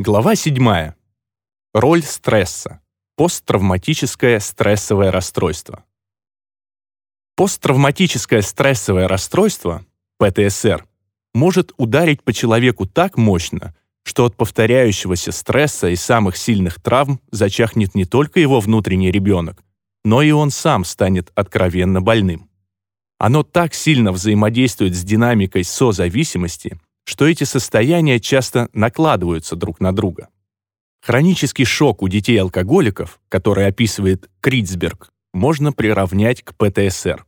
Глава 7. Роль стресса. Посттравматическое стрессовое расстройство. Посттравматическое стрессовое расстройство, ПТСР, может ударить по человеку так мощно, что от повторяющегося стресса и самых сильных травм зачахнет не только его внутренний ребенок, но и он сам станет откровенно больным. Оно так сильно взаимодействует с динамикой созависимости, что эти состояния часто накладываются друг на друга. Хронический шок у детей-алкоголиков, который описывает Критцберг, можно приравнять к ПТСР.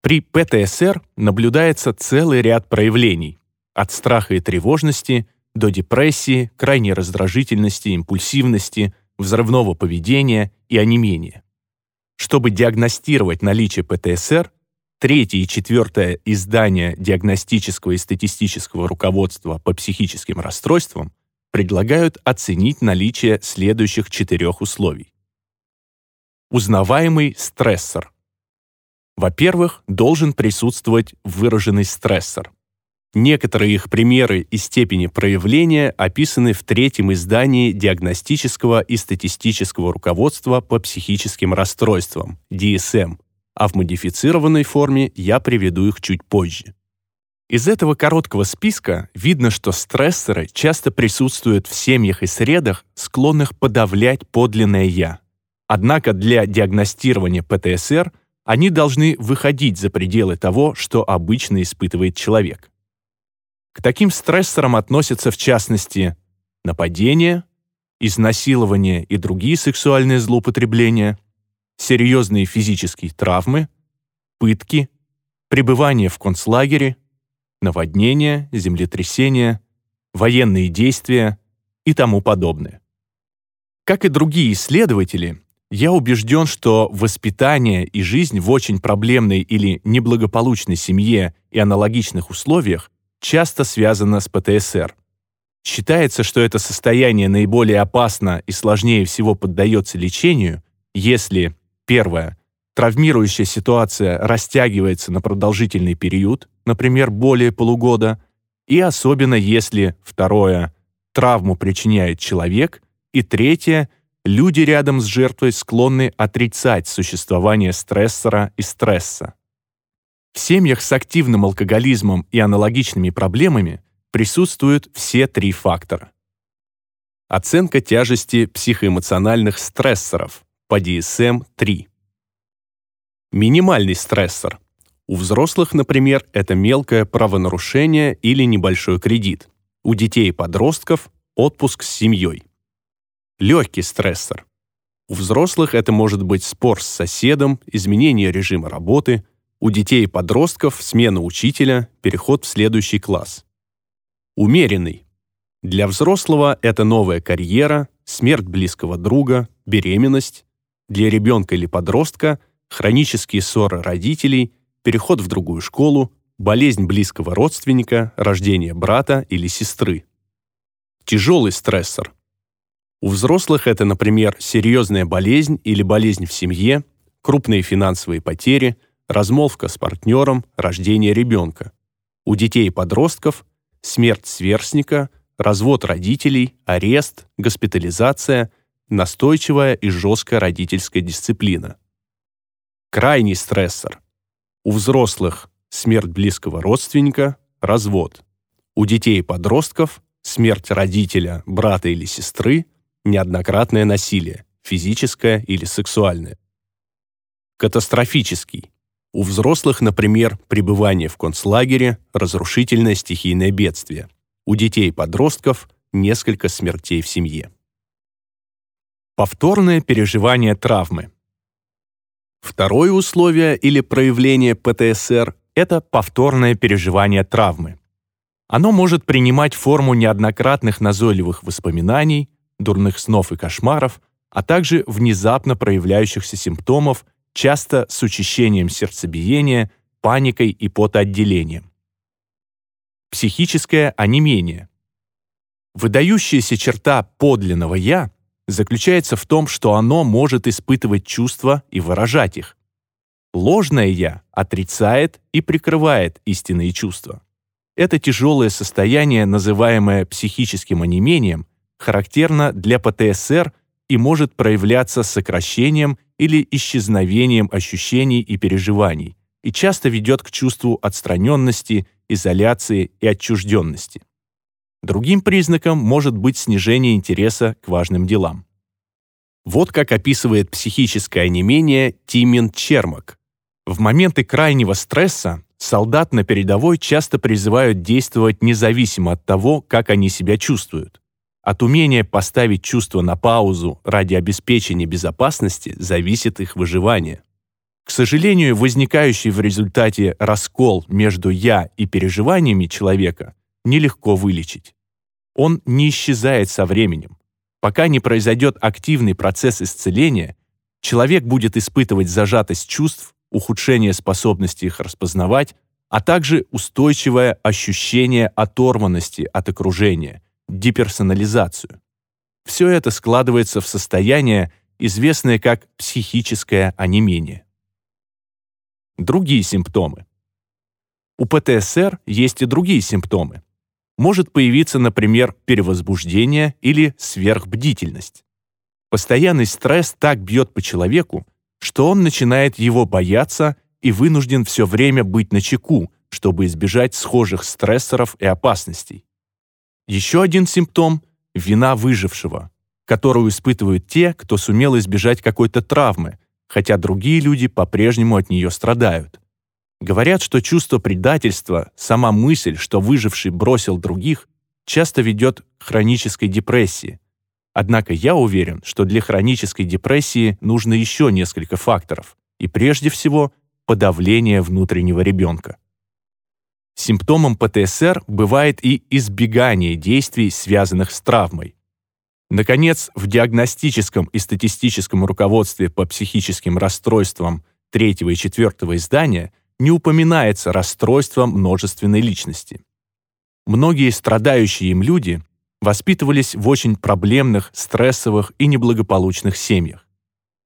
При ПТСР наблюдается целый ряд проявлений, от страха и тревожности до депрессии, крайней раздражительности, импульсивности, взрывного поведения и онемения. Чтобы диагностировать наличие ПТСР, третье и четвертое издание диагностического и статистического руководства по психическим расстройствам предлагают оценить наличие следующих четырех условий. Узнаваемый стрессор. Во-первых, должен присутствовать выраженный стрессор. Некоторые их примеры и степени проявления описаны в третьем издании диагностического и статистического руководства по психическим расстройствам, DSM, а в модифицированной форме я приведу их чуть позже. Из этого короткого списка видно, что стрессоры часто присутствуют в семьях и средах, склонных подавлять подлинное «я». Однако для диагностирования ПТСР они должны выходить за пределы того, что обычно испытывает человек. К таким стрессорам относятся в частности нападение, изнасилование и другие сексуальные злоупотребления, серьезные физические травмы, пытки, пребывание в концлагере, наводнения, землетрясения, военные действия и тому подобное. Как и другие исследователи, я убежден, что воспитание и жизнь в очень проблемной или неблагополучной семье и аналогичных условиях часто связано с ПТСР. Считается, что это состояние наиболее опасно и сложнее всего поддается лечению, если, первое, травмирующая ситуация растягивается на продолжительный период, например, более полугода, и особенно если, второе, травму причиняет человек, и третье, люди рядом с жертвой склонны отрицать существование стрессора и стресса. В семьях с активным алкоголизмом и аналогичными проблемами присутствуют все три фактора. Оценка тяжести психоэмоциональных стрессоров по DSM-3. Минимальный стрессор. У взрослых, например, это мелкое правонарушение или небольшой кредит. У детей и подростков – отпуск с семьей. Легкий стрессор. У взрослых это может быть спор с соседом, изменение режима работы – у детей и подростков смена учителя, переход в следующий класс. Умеренный. Для взрослого это новая карьера, смерть близкого друга, беременность. Для ребенка или подростка – хронические ссоры родителей, переход в другую школу, болезнь близкого родственника, рождение брата или сестры. Тяжелый стрессор. У взрослых это, например, серьезная болезнь или болезнь в семье, крупные финансовые потери – размолвка с партнером, рождение ребенка. У детей и подростков смерть сверстника, развод родителей, арест, госпитализация, настойчивая и жесткая родительская дисциплина. Крайний стрессор. У взрослых смерть близкого родственника, развод. У детей и подростков смерть родителя, брата или сестры, неоднократное насилие, физическое или сексуальное. Катастрофический. У взрослых, например, пребывание в концлагере, разрушительное стихийное бедствие. У детей и подростков несколько смертей в семье. Повторное переживание травмы. Второе условие или проявление ПТСР – это повторное переживание травмы. Оно может принимать форму неоднократных назойливых воспоминаний, дурных снов и кошмаров, а также внезапно проявляющихся симптомов часто с учащением сердцебиения, паникой и потоотделением. Психическое онемение. Выдающаяся черта подлинного «я» заключается в том, что оно может испытывать чувства и выражать их. Ложное «я» отрицает и прикрывает истинные чувства. Это тяжелое состояние, называемое психическим онемением, характерна для ПТСР и может проявляться сокращением или исчезновением ощущений и переживаний и часто ведет к чувству отстраненности, изоляции и отчужденности. Другим признаком может быть снижение интереса к важным делам. Вот как описывает психическое онемение Тимин Чермак. В моменты крайнего стресса солдат на передовой часто призывают действовать независимо от того, как они себя чувствуют. От умения поставить чувство на паузу ради обеспечения безопасности зависит их выживание. К сожалению, возникающий в результате раскол между «я» и переживаниями человека нелегко вылечить. Он не исчезает со временем. Пока не произойдет активный процесс исцеления, человек будет испытывать зажатость чувств, ухудшение способности их распознавать, а также устойчивое ощущение оторванности от окружения, деперсонализацию. Все это складывается в состояние, известное как психическое онемение. Другие симптомы. У ПТСР есть и другие симптомы. Может появиться, например, перевозбуждение или сверхбдительность. Постоянный стресс так бьет по человеку, что он начинает его бояться и вынужден все время быть начеку, чтобы избежать схожих стрессоров и опасностей. Еще один симптом – вина выжившего, которую испытывают те, кто сумел избежать какой-то травмы, хотя другие люди по-прежнему от нее страдают. Говорят, что чувство предательства, сама мысль, что выживший бросил других, часто ведет к хронической депрессии. Однако я уверен, что для хронической депрессии нужно еще несколько факторов, и прежде всего подавление внутреннего ребенка. Симптомом ПТСР бывает и избегание действий, связанных с травмой. Наконец, в диагностическом и статистическом руководстве по психическим расстройствам третьего и четвертого издания не упоминается расстройство множественной личности. Многие страдающие им люди воспитывались в очень проблемных, стрессовых и неблагополучных семьях.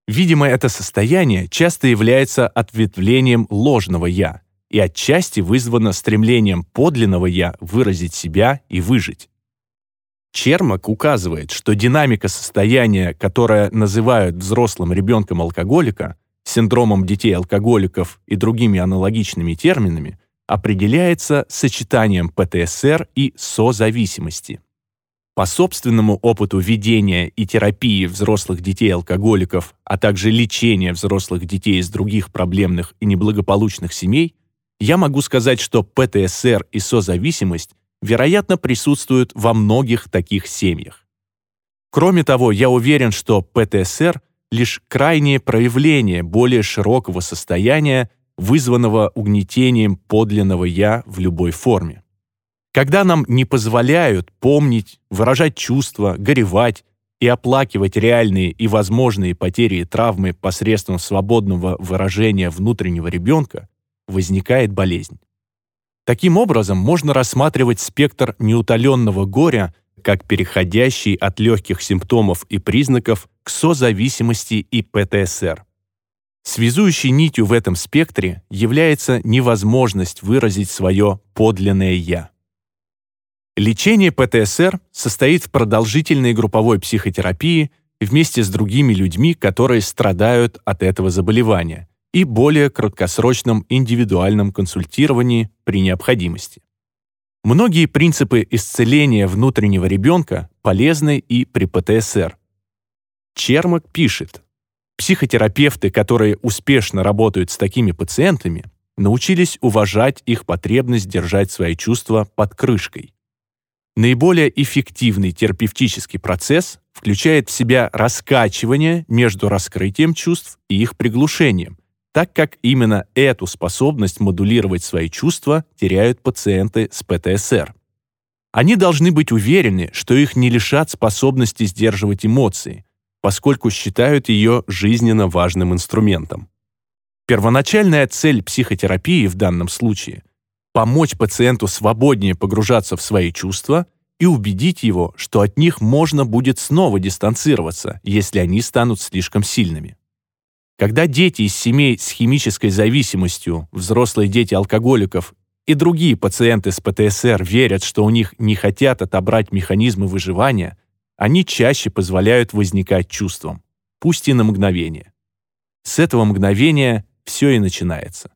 Видимо, это состояние часто является ответвлением ложного «я», и отчасти вызвано стремлением подлинного «я» выразить себя и выжить. Чермак указывает, что динамика состояния, которое называют взрослым ребенком алкоголика, синдромом детей-алкоголиков и другими аналогичными терминами, определяется сочетанием ПТСР и созависимости. По собственному опыту ведения и терапии взрослых детей-алкоголиков, а также лечения взрослых детей из других проблемных и неблагополучных семей, я могу сказать, что ПТСР и созависимость, вероятно, присутствуют во многих таких семьях. Кроме того, я уверен, что ПТСР — лишь крайнее проявление более широкого состояния, вызванного угнетением подлинного «я» в любой форме. Когда нам не позволяют помнить, выражать чувства, горевать и оплакивать реальные и возможные потери и травмы посредством свободного выражения внутреннего ребенка, возникает болезнь. Таким образом, можно рассматривать спектр неутоленного горя как переходящий от легких симптомов и признаков к созависимости и ПТСР. Связующей нитью в этом спектре является невозможность выразить свое подлинное «я». Лечение ПТСР состоит в продолжительной групповой психотерапии вместе с другими людьми, которые страдают от этого заболевания, и более краткосрочном индивидуальном консультировании при необходимости. Многие принципы исцеления внутреннего ребенка полезны и при ПТСР. Чермак пишет, психотерапевты, которые успешно работают с такими пациентами, научились уважать их потребность держать свои чувства под крышкой. Наиболее эффективный терапевтический процесс включает в себя раскачивание между раскрытием чувств и их приглушением, так как именно эту способность модулировать свои чувства теряют пациенты с ПТСР. Они должны быть уверены, что их не лишат способности сдерживать эмоции, поскольку считают ее жизненно важным инструментом. Первоначальная цель психотерапии в данном случае – помочь пациенту свободнее погружаться в свои чувства и убедить его, что от них можно будет снова дистанцироваться, если они станут слишком сильными. Когда дети из семей с химической зависимостью, взрослые дети алкоголиков и другие пациенты с ПТСР верят, что у них не хотят отобрать механизмы выживания, они чаще позволяют возникать чувствам, пусть и на мгновение. С этого мгновения все и начинается.